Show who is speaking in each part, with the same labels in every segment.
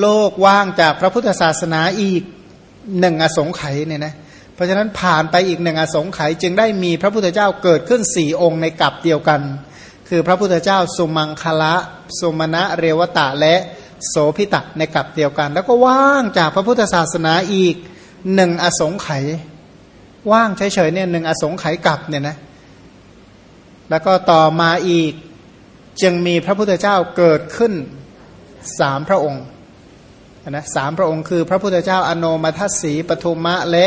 Speaker 1: โลกว่างจากพระพุทธศาสนาอีกหนึ่งอสงไขยเนี่ยนะเพราะฉะนั้นผ่านไปอีกหนึ่งอสงไขยจึงได้มีพระพุทธเจ้าเกิดขึ้นสี่องค์ในกับเดียวกัน คือพระพุทธเจ้าสุมังคละสุมาณะเรวตะและโสพิตะในกับเดียวกัน แล้วก็ว่างจากพระพุทธศาสนาอีกหนึ่งอสงไขยว่างเฉยๆเนี่ยหนึ่งอสงไขยกับเนี่ยนะแล้วก็ต่อมาอีกจึงมีพระพุทธเจ้าเกิดขึ้นสามพระองค์ นะสามพระองค์คือ พระพุทธเจ้าอโนมัทสีปทุมะและ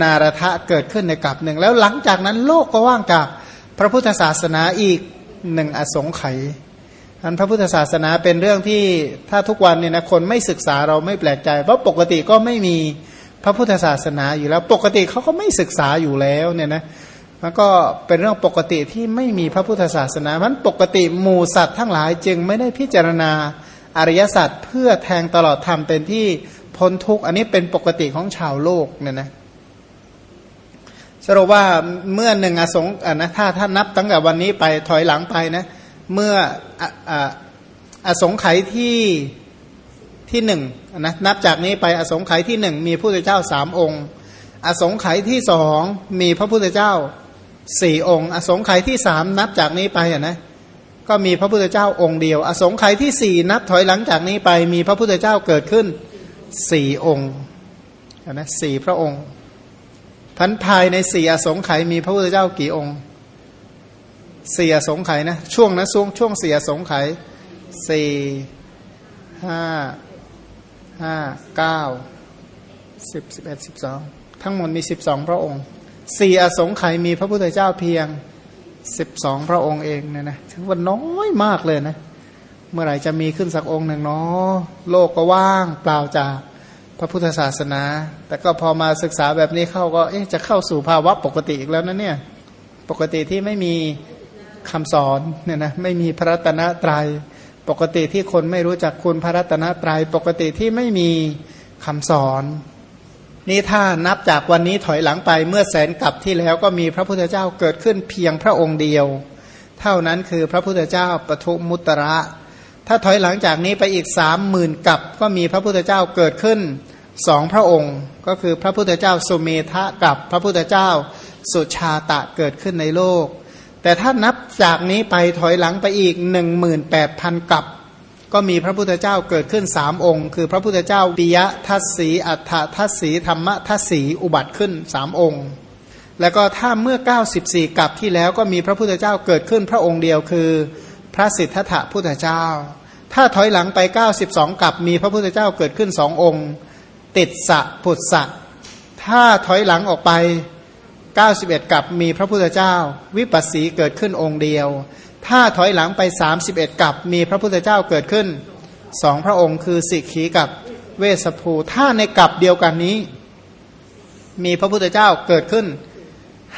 Speaker 1: นารทะเกิดขึ้นในกับหนึ่ง แล้วหลังจากนั้นโลกก็ว่างจากพระพุทธศาสนาอีกหนึ่งอสงไขยอันพระพุทธศาสนาเป็นเรื่องที่ถ้าทุกวันเนี่ยนะคนไม่ศึกษาเราไม่แปลกใจ เพราะปกติก็ไม่มีพระพุทธศาสนาอยู่แล้ว ปกติเขาก็ไม่ศึกษาอยู่แล้วเนี่ยนะมันก็เป็นเรื่องปกติที่ไม่มีพระพุทธศาสนามันปกติหมู่สัตว์ทั้งหลายจึงไม่ได้พิจารณา อริยสัจเพื่อแทงตลอดธรรมเป็นที่พ้นทุกข์อันนี้เป็นปกติของชาวโลกเนี่ยนะสรุปว่าเมื่อหนึ่งอสงอนะถ้าถ้านับตั้งแต่วันนี้ไปถอยหลังไปนะเมื่ออสงไขยที่ที่หนึ่งนะนับจากนี้ไปอสงไขยที่หนึ่งมีพระพุทธเจ้าสามองค์ อสงไขยที่สองมีพระพุทธเจ้าสี่องค์ อสงไขยที่สามนับจากนี้ไปอะนะ ก็มีพระพุทธเจ้าองค์เดียว อสงไขยที่สี่นับถอยหลังจากนี้ไปมีพระพุทธเจ้าเกิดขึ้นสี่องค์นะสี่พระองค์พันภายในสี่อสงไขยมีพระพุทธเจ้ากี่องค์สี่อสงไขยนะช่วงนะช่วงช่วงสี่อสงไขยสี่ห้าห้าเก้าสิบสิบเอ็ดสิบสองทั้งหมดมีสิบสองพระองค์สี่อสงไขยมีพระพุทธเจ้าเพียง สิบสองพระองค์เองเนี่ยนะถือว่าน้อยมากเลยนะ เมื่อไหร่จะมีขึ้นสักองค์หนึ่งเนาะโลกก็ว่างเปล่าจากพระพุทธศาสนา แต่ก็พอมาศึกษาแบบนี้เข้าก็เอ๊ะจะเข้าสู่ภาวะปกติอีกแล้วนะเนี่ย ปกติที่ไม่มีคำสอนเนี่ยนะไม่มีพระตนะตรยัยปกติที่คนไม่รู้จักคุณพระรัตนตรยัยปกติที่ไม่มีคำสอน นี่ถ้านับจากวันนี้ถอยหลังไปเมื่อแสนกับที่แล้วก็มีพระพุทธเจ้าเกิดขึ้นเพียงพระองค์เดียว เท่านั้นคือพระพุทธเจ้าปทุมุตระ ถ้าถอยหลังจากนี้ไปอีกสามหมื่นกับก็มีพระพุทธเจ้าเกิดขึ้นสองพระองค์ ก็คือพระพุทธเจ้าสุเมธะกับพระพุทธเจ้าสุชาตะเกิดขึ้นในโลก แต่ถ้านับจากนี้ไปถอยหลังไปอีกหนึ่งหมื่นแปดพันกับ ก็มีพระพุทธเจ้าเกิดขึ้นสามองค์ คือพระพุทธเจ้าปิยะทัศสีอัฏฐทัศสีธรรมทัศสีอุบัติขึ้นสามองค์ แล้วก็ถ้าเมื่อ 94 กับที่แล้วก็มีพระพุทธเจ้าเกิดขึ้นพระองค์เดียวคือ พระสิทธัตถะพุทธเจ้า ถ้าถอยหลังไป 92 กับมีพระพุทธเจ้าเกิดขึ้นสององค์ ติดสะพุทธะถ้าถอยหลังออกไป 91 กับมีพระพุทธเจ้า วิปัสสีเกิดขึ้นองค์เดียว ถ้าถอยหลังไป 31 กับ มีพระพุทธเจ้าเกิดขึ้นสองพระองค์คือสิกขีกับเวสภูถ้าในกับเดียวกันนี้ มีพระพุทธเจ้าเกิดขึ้น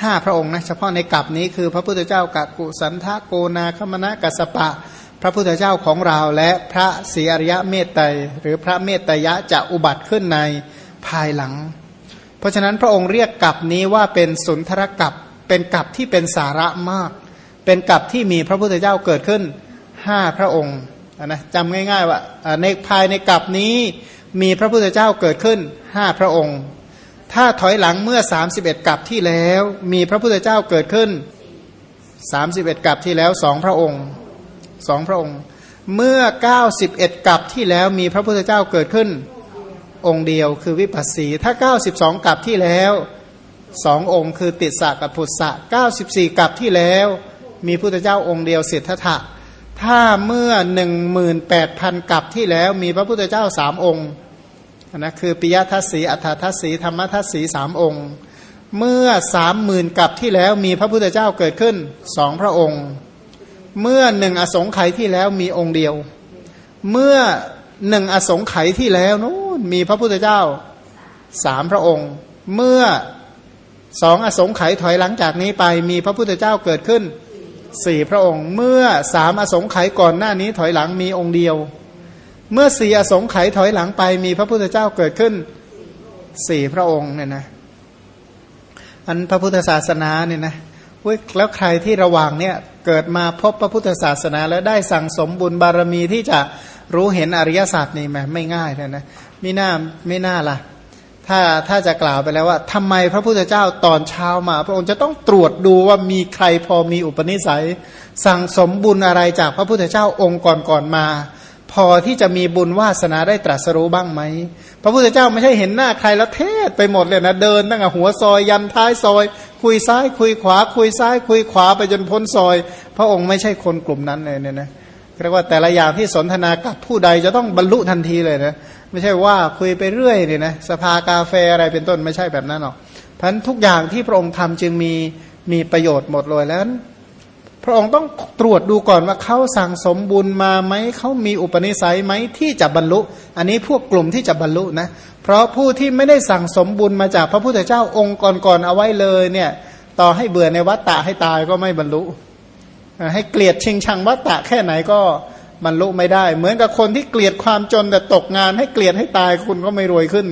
Speaker 1: ห้าพระองค์นะเฉพาะในกับนี้คือพระพุทธเจ้ากักุสันทะโกนาคมณะกัสปะ พระพุทธเจ้าของเราและพระศรีอริยะเมตไตรหรือพระเมตตยะจะอุบัติขึ้นในภายหลัง เพราะฉะนั้นพระองค์เรียกกับนี้ว่าเป็นสุนทรกับเป็นกับที่เป็นสาระมาก เป็นกับที่มีพระพุทธเจ้าเกิดขึ้นห้าพระองค์นะจำง่าย ๆ ว่าในภายในกับนี้มีพระพุทธเจ้าเกิดขึ้นห้าพระองค์ ถ้าถอยหลังเมื่อ 31กับที่แล้วมีพระพุทธเจ้าเกิดขึ้น 31กับที่แล้วสองพระองค์สองพระองค์ เมื่อ 91กับที่แล้วมีพระพุทธเจ้าเกิดขึ้น องค์เดียวคือวิปัสสีถ้า 92กับที่แล้วสององค์คือติสสะกับพุทธะ94กับที่แล้ว มีพุทธเจ้าองค์เดียวเสร็จทะถ้าเมื่อหนึ่งหมื่นแปดพันกับที่แล้ว มีพระพุทธเจ้าสามองค์นะคือปิยทัศสีอัฏฐทัศสีธรรมทัศสีสามองค์ เมื่อสามหมื่นกับที่แล้วมีพระพุทธเจ้าเกิดขึ้นสองพระองค์ เมื่อหนึ่งอสงไขยที่แล้วมีองค์เดียว เมื่อหนึ่งอสงไขยที่แล้วนู้นมีพระพุทธเจ้าสามพระองค์ เมื่อสองอสงไขยถอยหลังจากนี้ไปมีพระพุทธเจ้าเกิดขึ้น สี่พระองค์ เมื่อสามอสงไขยก่อนหน้านี้ถอยหลังมีองค์เดียว เมื่อสี่อสงไขยถอยหลังไปมีพระพุทธเจ้าเกิดขึ้นสี่พระองค์เนี่ยนะอันพระพุทธศาสนาเนี่ยนะแล้วใครที่ระหว่างเนี่ยเกิดมาพบพระพุทธศาสนา แล้วได้สั่งสมบุญบารมีที่จะรู้เห็นอริยสัจนี่แหมไม่ง่ายเลยนะไม่น่าไม่น่าล่ะ ถ้าถ้าจะกล่าวไปแล้วว่าทำไมพระพุทธเจ้าตอนเช้ามา พระองค์จะต้องตรวจดูว่ามีใครพอมีอุปนิสัย สั่งสมบุญอะไรจากพระพุทธเจ้าองค์ก่อนๆมา พอที่จะมีบุญวาสนาได้ตรัสรู้บ้างไหมพระพุทธเจ้าไม่ใช่เห็นหน้าใครแล้วเทศไปหมดเลยนะเดินตั้งแต่หัวซอยยันท้ายซอย คุยซ้ายคุยขวา คุยซ้าย คุยขวาไปจนพ้นซอย พระองค์ไม่ใช่คนกลุ่มนั้นเลยเนี่ยนะเรียกว่าแต่ละอย่างที่สนทนากับผู้ใดจะต้องบรรลุทันทีเลยนะ ไม่ใช่ว่าคุยไปเรื่อยเนี่ยนะสภากาแฟอะไรเป็นต้นไม่ใช่แบบนั้นหรอกพันทุกอย่างที่พระองค์ทำจึงมีมีประโยชน์หมดเลยแล้วพระองค์ต้องตรวจดูก่อนว่าเขาสั่งสมบุญมาไหมเขามีอุปนิสัยไหมที่จะบรรลุ อันนี้พวกกลุ่มที่จะบรรลุนะ เพราะผู้ที่ไม่ได้สั่งสมบุญมาจากพระพุทธเจ้าองค์ก่อนๆเอาไว้เลยเนี่ยต่อให้เบื่อในวัฏฏะให้ตายก็ไม่บรรลุ ให้เกลียดชิงชังวัฏฏะแค่ไหนก็ บรรลุไม่ได้ เหมือนกับคนที่เกลียดความจนแต่ตกงานให้เกลียดให้ตายคุณก็ไม่รวยขึ้น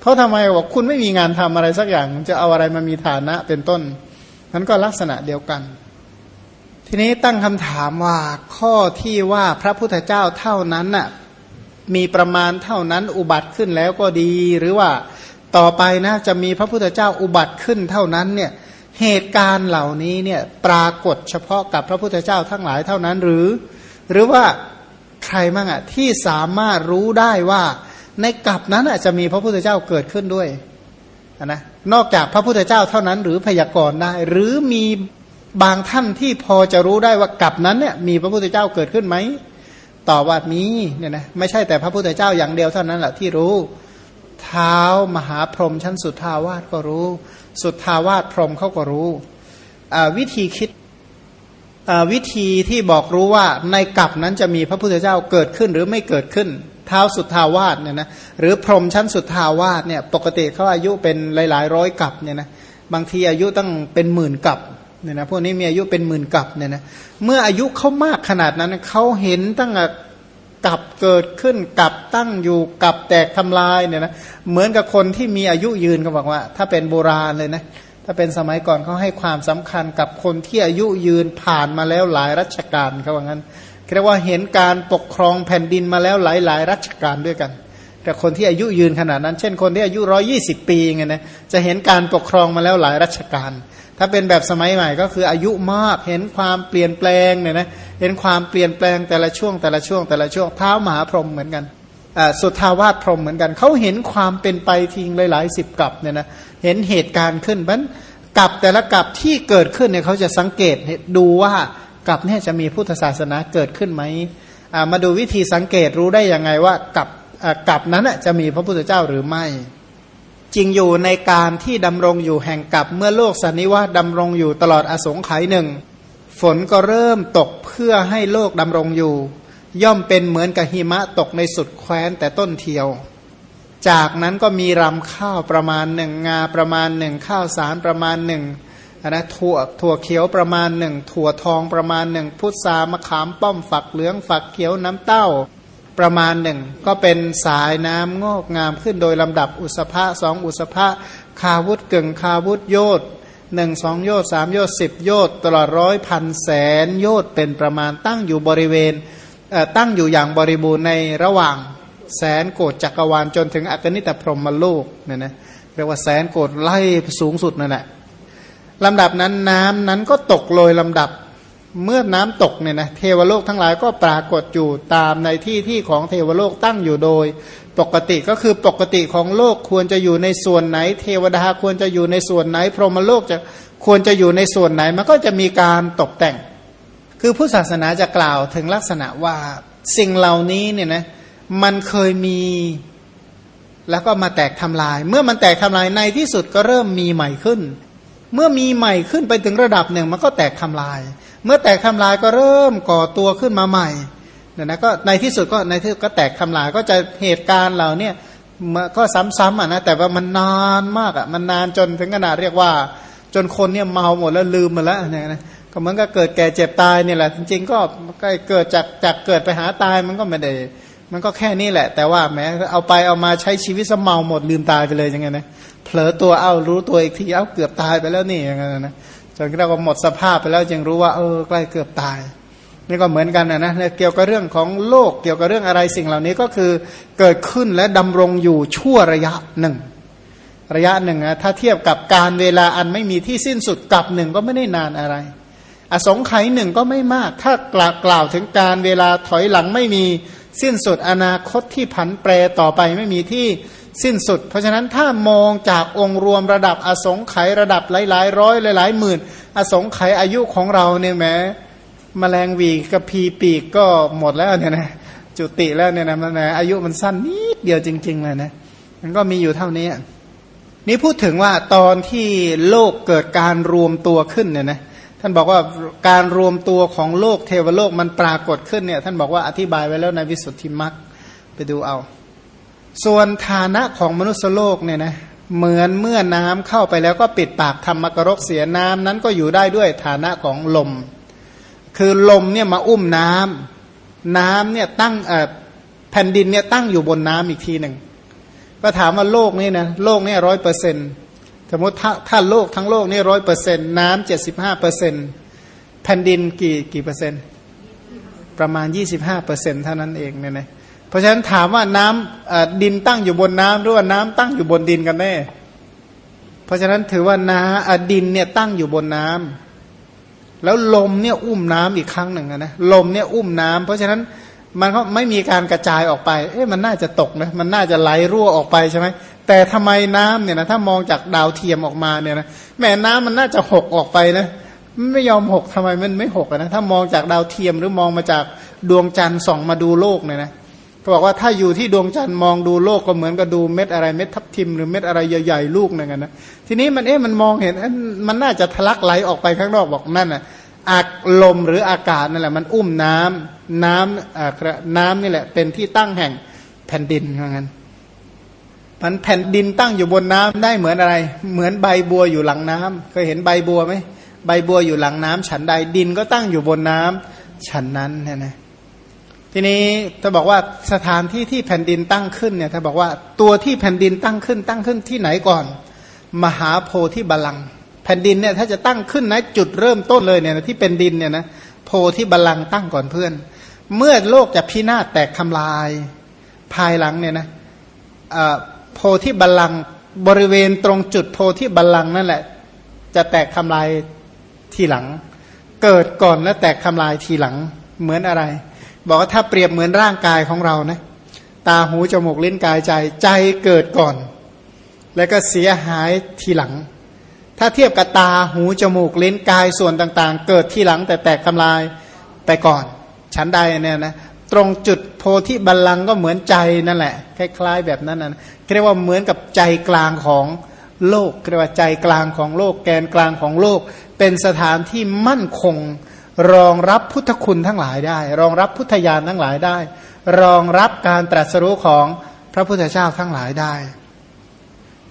Speaker 1: เพราะทำไมบอกคุณไม่มีงานทำอะไรสักอย่างจะเอาอะไรมามีฐานะเป็นต้นนั้นก็ลักษณะเดียวกัน ทีนี้ตั้งคำถามว่าข้อที่ว่าพระพุทธเจ้าเท่านั้นน่ะมีประมาณเท่านั้นอุบัติขึ้นแล้วก็ดีหรือว่าต่อไปนะจะมีพระพุทธเจ้าอุบัติขึ้นเท่านั้นเนี่ยเหตุการณ์เหล่านี้เนี่ยปรากฏเฉพาะกับพระพุทธเจ้าทั้งหลายเท่านั้นหรือ หรือว่าใครมั่งอะที่สามารถรู้ได้ว่าในกลับนั้นอะจะมีพระพุทธเจ้าเกิดขึ้นด้วยนะนอกจากพระพุทธเจ้าเท่านั้น หรือพยากรณ์ได้ หรือมีบางท่านที่พอจะรู้ได้ว่ากลับนั้นเนี่ยมีพระพุทธเจ้าเกิดขึ้นไหมตอบว่ามีเนี่ยนะไม่ใช่แต่พระพุทธเจ้าอย่างเดียวเท่านั้นแหละที่รู้ เท้ามหาพรหมชั้นสุดทาวาสก็รู้ สุดทาวาสพรหมเขาก็รู้วิธีคิด วิธีที่บอกรู้ว่าในกลับนั้นจะมีพระพุทธเจ้าเกิดขึ้นหรือไม่เกิดขึ้นเท้าสุดทาวาสเนี่ยนะหรือพรหมชั้นสุดทาวาสเนี่ยปกติเขาอายุเป็นหลายๆร้อยกับเนี่ยนะบางทีอายุตั้งเป็นหมื่นกับเนี่ยนะพวกนี้มีอายุเป็นหมื่นกับเนี่ยนะเมื่ออายุเขามากขนาดนั้นเขาเห็นตั้งกับเกิดขึ้นกับตั้งอยู่กับแตกทำลายเนี่ยนะเหมือนกับคนที่มีอายุยืนเขาบอกว่า ถ้าเป็นโบราณเลยนะ ถ้าเป็นสมัยก่อนเขาให้ความสำคัญกับคนที่อายุยืนผ่านมาแล้วหลายรัชกาลเขาว่างั้นเรียกว่าเห็นการปกครองแผ่นดินมาแล้วหลายหลายรัชกาลด้วยกัน แต่คนที่อายุยืนขนาดนั้น เช่นคนที่อายุร้อยี่สิบปีไงนะจะเห็นการปกครองมาแล้วหลายรัชกาลถ้าเป็นแบบสมัยใหม่ก็คืออายุมากเห็นความเปลี่ยนแปลงเนี่ยนะเห็นความเปลี่ยนแปลงแต่ละช่วงแต่ละช่วงแต่ละช่วงเท้ามหาพรหมเหมือนกัน สุทาวาสพรหมเหมือนกันเขาเห็นความเป็นไปทิ้งหลายๆสิบกับเนี่ยนะเห็นเหตุการณ์ขึ้นเพราะกับแต่ละกับที่เกิดขึ้นเนี่ยเขาจะสังเกตดูว่ากับเนี่ยจะมีพุทธศาสนาเกิดขึ้นไหมมาดูวิธีสังเกตรู้ได้ยังไงว่ากับกับนั้นจะมีพระพุทธเจ้าหรือไม่จริงอยู่ในการที่ดำรงอยู่แห่งกับเมื่อโลกสันนิวาสดำรงอยู่ตลอดอสงไขยหนึ่งฝนก็เริ่มตกเพื่อให้โลกดำรงอยู่ ย่อมเป็นเหมือนกับหิมะตกในสุดแคว้นแต่ต้นเทียว จากนั้นก็มีรำข้าวประมาณหนึ่งงาประมาณหนึ่งข้าวสารประมาณหนึ่งนะถั่วถั่วเขียวประมาณหนึ่งถั่วทองประมาณหนึ่งพุทรามะขามป้อมฝักเหลืองฝักเขียวน้ำเต้าประมาณหนึ่งก็เป็นสายน้ำงอกงามขึ้นโดยลำดับอุสภะสองอุสภะคาวุธเก่งคาวุธโยดหนึ่งสองโยดสามโยดสิบโยดตลอดร้อยพันแสนโยดเป็นประมาณตั้งอยู่บริเวณ ตั้งอยู่อย่างบริบูรณ์ในระหว่างแสนโกดจักรวาลจนถึงอักนิตพรหมโลกเนี่ยนะเรียกว่าแสนโกดไล่สูงสุดนั่นแหละลำดับนั้นน้ำนั้นก็ตกโรยลำดับเมื่อน้ำตกเนี่ยนะเทวโลกทั้งหลายก็ปรากฏอยู่ตามในที่ที่ของเทวโลกตั้งอยู่โดย ปกติก็คือปกติของโลกควรจะอยู่ในส่วนไหน เทวดาควรจะอยู่ในส่วนไหน พรหมโลกจะควรจะอยู่ในส่วนไหน มันก็จะมีการตกแต่ง คือผู้ศาสนาจะกล่าวถึงลักษณะว่าสิ่งเหล่านี้เนี่ยนะมันเคยมีแล้วก็มาแตกทำลาย เมื่อมันแตกทำลายในที่สุดก็เริ่มมีใหม่ขึ้น เมื่อมีใหม่ขึ้นไปถึงระดับหนึ่งมันก็แตกทำลาย เมื่อแตกทำลายก็เริ่มก่อตัวขึ้นมาใหม่เนี่ยนะก็ในที่สุดก็ในที่ก็แตกทำลายก็จะเหตุการณ์เหล่านี้ก็ซ้ำๆอะนะแต่ว่ามันนานมากอะมันนานจนถึงขนาดเรียกว่า จนคนเนี่ยเมาหมดแล้วลืมมาแล้วเนี่ยนะ ก็เหมือนกับเกิดแก่เจ็บตายเนี่ยแหละ จริงๆก็ก็เกิดจากจากเกิดไปหาตายมันก็ไม่ได้ มันก็แค่นี้แหละ แต่ว่าแม้เอาไปเอามาใช้ชีวิตสมเมาหมดลืมตายไปเลยยังไงนะเผลอตัวเอารู้ตัวอีกทีเอาเกือบตายไปแล้วนี่อย่างเงี้ยนะจนเราก็หมดสภาพไปแล้วจึงรู้ว่าเออใกล้เกือบตายนี่ก็เหมือนกันนะนะเกี่ยวกับเรื่องของโลกเกี่ยวกับเรื่องอะไรสิ่งเหล่านี้ก็คือเกิดขึ้นและดำรงอยู่ชั่วระยะหนึ่ง ระยะหนึ่งนะถ้าเทียบกับการเวลาอันไม่มีที่สิ้นสุดกับหนึ่งก็ไม่ได้นานอะไร อสงไขยหนึ่งก็ไม่มาก ถ้ากล่าวกล่าวถึงการเวลาถอยหลังไม่มีสิ้นสุดอนาคตที่ผันแปรต่อไปไม่มีที่สิ้นสุด เพราะฉะนั้นถ้ามองจากองค์รวมระดับอสงไขยระดับหลาย ๆ ร้อยหลายๆหมื่น อสงไขยอายุของเราเนี่ยแม้มแมลงวีกับพีปีกก็หมดแล้วเนี่ยนะจุติแล้วเนี่ยนะมันอายุมันสั้นนิดเดียวจริงๆเลยนะมันก็มีอยู่เท่านี้นี่พูดถึงว่าตอนที่โลกเกิดการรวมตัวขึ้นเนี่ยนะ ท่านบอกว่าการรวมตัวของโลกเทวโลกมันปรากฏขึ้นเนี่ยท่านบอกว่าอธิบายไว้แล้วในวิสุทธิมรรคไปดูเอา ส่วนฐานะของมนุษยโลกเนี่ยนะเหมือนเมื่อน้ำเข้าไปแล้วก็ปิดปากทำมกรกเสียน้ำนั้นก็อยู่ได้ด้วยฐานะของลม คือลมเนี่ยมาอุ้มน้ำน้ำเนี่ยตั้งแผ่นดินเนี่ยตั้งอยู่บนน้ำอีกทีหนึ่งก็ถามว่าโลกนี่นะโลกนี่ร้อยเปอร์เซ็นต์ สมมติถ้าถ้าโลกทั้งโลกนี่ร้อยเปอร์เซ็นต์น้ำเจ็ดสิบห้าเปอร์เซ็นต์แผ่นดินกี่กี่เปอร์เซ็นต์ประมาณยี่สิบห้าเปอร์เซ็นต์เท่านั้นเองเนี่ยนะเพราะฉะนั้นถามว่าน้ำดินตั้งอยู่บนน้ำหรือว่าน้ำตั้งอยู่บนดินกันแน่ เพราะฉะนั้นถือว่าน้ำดินเนี่ยตั้งอยู่บนน้ำแล้วลมเนี่ยอุ้มน้ำอีกครั้งหนึ่งนะลมเนี่ยอุ้มน้ำเพราะฉะนั้นมันก็ไม่มีการกระจายออกไป เอ๊ะมันน่าจะตกนะ มันน่าจะไหลรั่วออกไปใช่ไหม แต่ทำไมน้ำเนี่ยนะถ้ามองจากดาวเทียมออกมาเนี่ยนะแม่น้ำมันน่าจะหกออกไปนะไม่ยอมหกทำไมมันไม่หกนะถ้ามองจากดาวเทียมหรือมองมาจากดวงจันทร์ส่องมาดูโลกเนี่ยนะก็บอกว่าถ้าอยู่ที่ดวงจันทร์มองดูโลกก็เหมือนกับดูเม็ดอะไรเม็ดทับทิมหรือเม็ดอะไรใหญ่ๆลูกหนึ่งนะทีนี้มันเอ๊ะมันมองเห็นมันน่าจะทะลักไหลออกไปข้างนอกบอกนั่นน่ะอากลมหรืออากาศนั่นแหละมันอุ้มน้ำน้ำน้ำนี่แหละเป็นที่ตั้งแห่งแผ่นดินว่างั้น มันแผ่นดินตั้งอยู่บนน้ำได้เหมือนอะไร เหมือนใบบัวอยู่หลังน้ำเคยเห็นใบบัวไหมใบบัวอยู่หลังน้ำฉันใดดินก็ตั้งอยู่บนน้ำฉันนั้นเนี่ยนะทีนี้ถ้าบอกว่าสถานที่ที่แผ่นดินตั้งขึ้นเนี่ยถ้าบอกว่าตัวที่แผ่นดินตั้งขึ้น ตั้งขึ้นที่ไหนก่อน มหาโพธิบาลังแผ่นดินเนี่ยถ้าจะตั้งขึ้นนะจุดเริ่มต้นเลยเนี่ยที่เป็นดินเนี่ยนะโพธิบาลังตั้งก่อนเพื่อน เมื่อโลกจะพินาศแตกทำลายภายหลังเนี่ยนะ พธิบัลลังบริเวณตรงจุดโพธิบัลลังนั่นแหละ จะแตกทำลายทีหลัง เกิดก่อนและแตกทำลายทีหลังเหมือนอะไร บอกว่าถ้าเปรียบเหมือนร่างกายของเรานะตาหูจมูกลิ้นกายใจใจเกิดก่อน แล้วก็เสียหายทีหลัง ถ้าเทียบกับตาหูจมูกลิ้นกายส่วนต่างๆ เกิดทีหลังแต่แตกทำลายไปก่อนชั้นใดเนี่ยนะตรงจุดโพธิบัลลังก็เหมือนใจนั่นแหละ คล้าย ๆ แบบนั้นนะ เรียกว่าเหมือนกับใจกลางของโลกเรียกว่าใจกลางของโลก แกนกลางของโลก เป็นสถานที่มั่นคง รองรับพุทธคุณทั้งหลายได้ รองรับพุทธญาณทั้งหลายได้ รองรับการตรัสรู้ของพระพุทธเจ้าทั้งหลายได้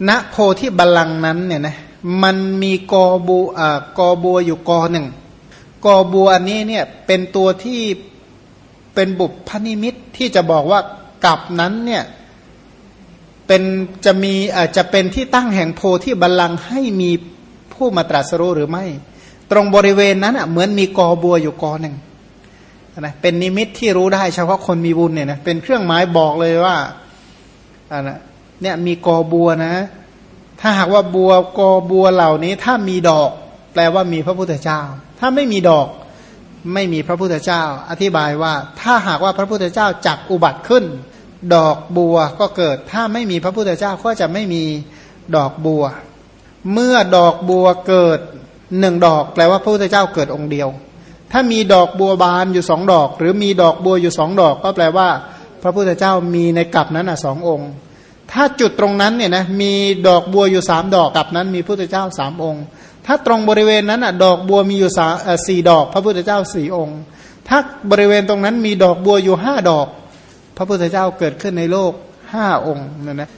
Speaker 1: ณโพธิบัลลังนั้นเนี่ยนะมันมีกอบูอ่ากอบัวอยู่กอหนึ่งกอบัวอันนี้เนี่ยเป็นตัวที่เป็นบุพพนิมิตที่จะบอกว่ากับนั้นเนี่ย เป็นจะมีอาจจะเป็นที่ตั้งแห่งโพที่บัลลังก์ให้มีผู้มาตรัสรู้หรือไม่ ตรงบริเวณนั้นอะเหมือนมีกอบัวอยู่กอหนึ่งนะเป็นนิมิตที่รู้ได้เฉพาะคนมีบุญเนี่ยนะเป็นเครื่องหมายบอกเลยว่าอ่านะเนี่ยมีกอบัวนะ ถ้าหากว่าบัวกอบัวเหล่านี้ ถ้ามีดอก แปลว่ามีพระพุทธเจ้า ถ้าไม่มีดอกไม่มีพระพุทธเจ้า อธิบายว่า ถ้าหากว่าพระพุทธเจ้าจักอุบัติขึ้น ดอกบัวก็เกิด ถ้าไม่มีพระพุทธเจ้าก็จะไม่มีดอกบัว เมื่อดอกบัวเกิดหนึ่งดอก แปลว่าพระพุทธเจ้าเกิดองค์เดียว ถ้ามีดอกบัวบานอยู่สองดอก หรือมีดอกบัวอยู่สองดอก ก็แปลว่า พระพุทธเจ้ามีในกลับนั้นอะสององค์ ถ้าจุดตรงนั้นเนี่ยนะมีดอกบัวอยู่สามดอกกลับนั้น มีพระพุทธเจ้าสามองค์ ถ้าตรงบริเวณนั้นอะดอกบัวมีอยู่สี่ดอก พระพุทธเจ้าสี่องค์ ถ้าบริเวณตรงนั้นมีดอกบัวอยู่ห้าดอก พระพุทธเจ้าเกิดขึ้นในโลกห้าองค์นะนะ